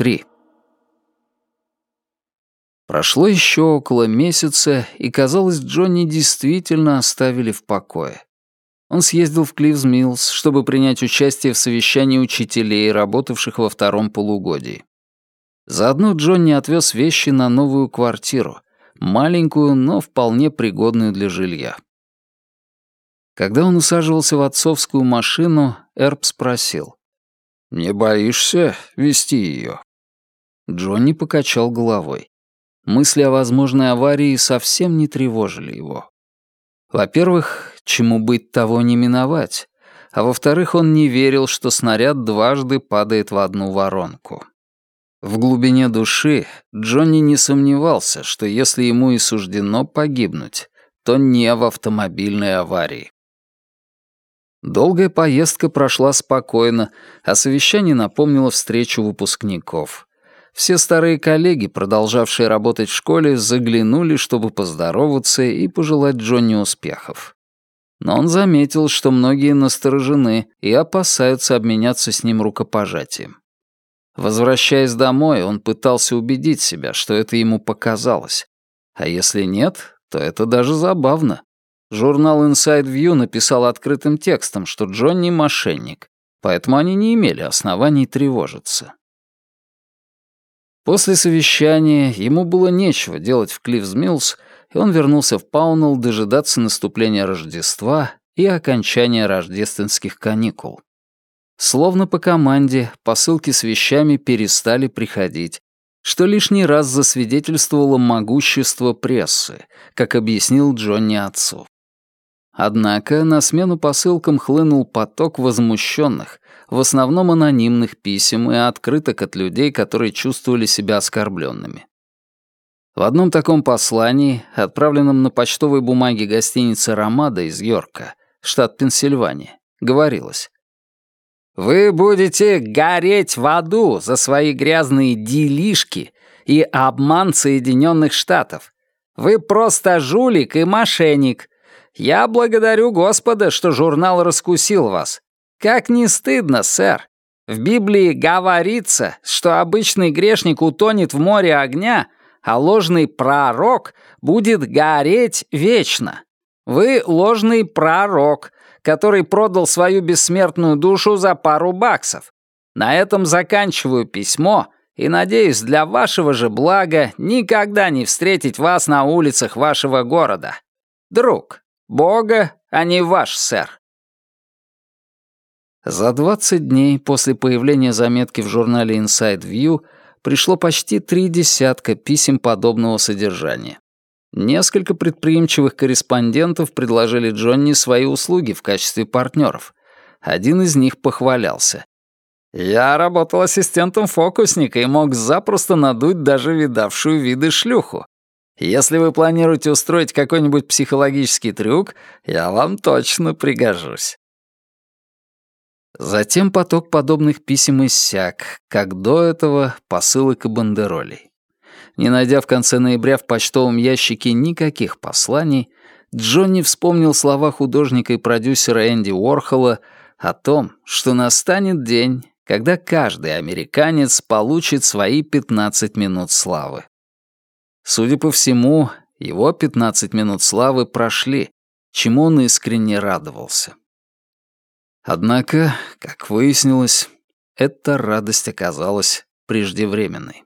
3. Прошло еще около месяца, и, казалось, Джонни действительно оставили в покое. Он съездил в Клиффс Миллс, чтобы принять участие в совещании учителей, работавших во втором полугодии. Заодно Джонни отвез вещи на новую квартиру, маленькую, но вполне пригодную для жилья. Когда он усаживался в отцовскую машину, Эрб спросил. «Не боишься вести ее?» Джонни покачал головой. Мысли о возможной аварии совсем не тревожили его. Во-первых, чему быть того не миновать, а во-вторых, он не верил, что снаряд дважды падает в одну воронку. В глубине души Джонни не сомневался, что если ему и суждено погибнуть, то не в автомобильной аварии. Долгая поездка прошла спокойно, а совещание напомнило встречу выпускников. Все старые коллеги, продолжавшие работать в школе, заглянули, чтобы поздороваться и пожелать Джонни успехов. Но он заметил, что многие насторожены и опасаются обменяться с ним рукопожатием. Возвращаясь домой, он пытался убедить себя, что это ему показалось. А если нет, то это даже забавно. Журнал Inside View написал открытым текстом, что Джонни — мошенник, поэтому они не имели оснований тревожиться. После совещания ему было нечего делать в Клиффс Миллс, и он вернулся в Паунелл дожидаться наступления Рождества и окончания рождественских каникул. Словно по команде, посылки с вещами перестали приходить, что лишний раз засвидетельствовало могущество прессы, как объяснил Джонни отцу. Однако на смену посылкам хлынул поток возмущенных, в основном анонимных писем и открыток от людей, которые чувствовали себя оскорбленными. В одном таком послании, отправленном на почтовой бумаге гостиницы «Ромада» из Йорка, штат Пенсильвания, говорилось «Вы будете гореть в аду за свои грязные делишки и обман Соединенных Штатов. Вы просто жулик и мошенник, я благодарю Господа, что журнал раскусил вас. Как не стыдно, сэр. В Библии говорится, что обычный грешник утонет в море огня, а ложный пророк будет гореть вечно. Вы ложный пророк, который продал свою бессмертную душу за пару баксов. На этом заканчиваю письмо и надеюсь для вашего же блага никогда не встретить вас на улицах вашего города. Друг. Бога, а не ваш, сэр. За 20 дней после появления заметки в журнале Inside View пришло почти три десятка писем подобного содержания. Несколько предприимчивых корреспондентов предложили Джонни свои услуги в качестве партнеров. Один из них похвалялся. «Я работал ассистентом фокусника и мог запросто надуть даже видавшую виды шлюху. Если вы планируете устроить какой-нибудь психологический трюк, я вам точно пригожусь». Затем поток подобных писем иссяк, как до этого посылок и бандеролей. Не найдя в конце ноября в почтовом ящике никаких посланий, Джонни вспомнил слова художника и продюсера Энди Уорхола о том, что настанет день, когда каждый американец получит свои 15 минут славы. Судя по всему, его 15 минут славы прошли, чему он искренне радовался. Однако, как выяснилось, эта радость оказалась преждевременной.